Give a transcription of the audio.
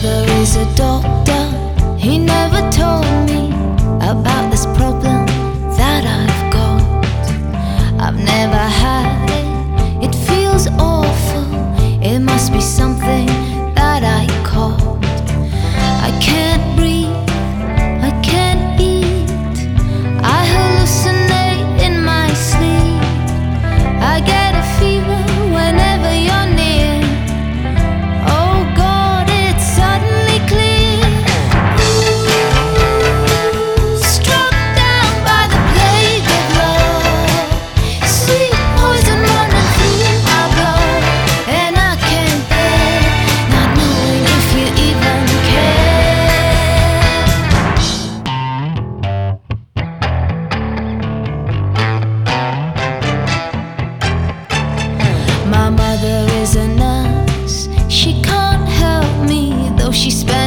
father is a doctor. My mother is a nurse, she can't help me, though she spends